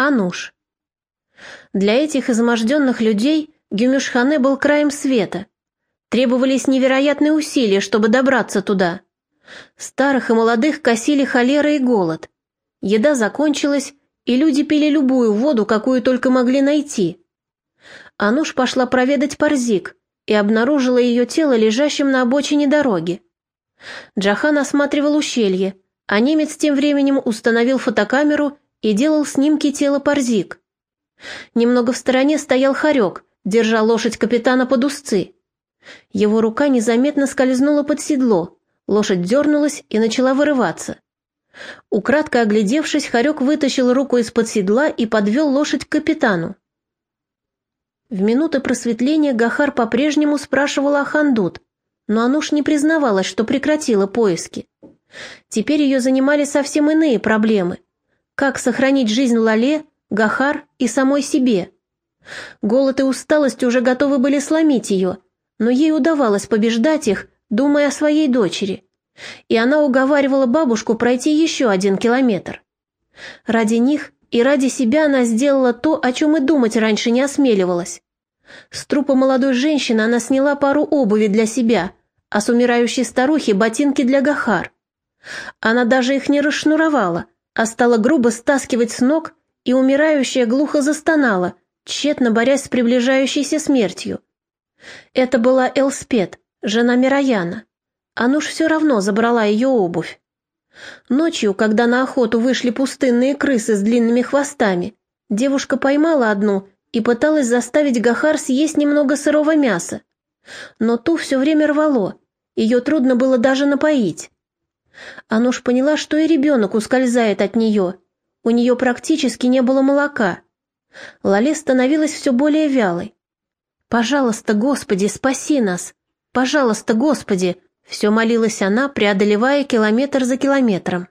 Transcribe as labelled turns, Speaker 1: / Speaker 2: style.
Speaker 1: Ануш. Для этих изможденных людей Гюмюшхане был краем света. Требовались невероятные усилия, чтобы добраться туда. Старых и молодых косили холера и голод. Еда закончилась, и люди пили любую воду, какую только могли найти. Ануш пошла проведать Парзик и обнаружила ее тело лежащим на обочине дороги. Джахан осматривал ущелье, а немец тем временем установил фотокамеру и делал снимки тела Парзик. Немного в стороне стоял Харек, держа лошадь капитана под узцы. Его рука незаметно скользнула под седло, лошадь дернулась и начала вырываться. Украдко оглядевшись, Харек вытащил руку из-под седла и подвел лошадь к капитану. В минуты просветления Гахар по-прежнему спрашивал о Хандут, но Ануш не признавалась, что прекратила поиски. Теперь ее занимали совсем иные проблемы. Как сохранить жизнь Лале, Гахар и самой себе? Голод и усталость уже готовы были сломить ее, но ей удавалось побеждать их, думая о своей дочери. И она уговаривала бабушку пройти еще один километр. Ради них и ради себя она сделала то, о чем и думать раньше не осмеливалась. С трупа молодой женщины она сняла пару обуви для себя, а с умирающей старухи ботинки для Гахар. Она даже их не расшнуровала, а стала грубо стаскивать с ног, и умирающая глухо застонала, тщетно борясь с приближающейся смертью. Это была Элспет, жена Мирояна. Ануш все равно забрала ее обувь. Ночью, когда на охоту вышли пустынные крысы с длинными хвостами, девушка поймала одну и пыталась заставить Гахар съесть немного сырого мяса. Но ту все время рвало, ее трудно было даже напоить. Ануш поняла, что и ребенок ускользает от нее. У нее практически не было молока. Лале становилась все более вялой. «Пожалуйста, Господи, спаси нас! Пожалуйста, Господи!» Все молилась она, преодолевая километр за километром.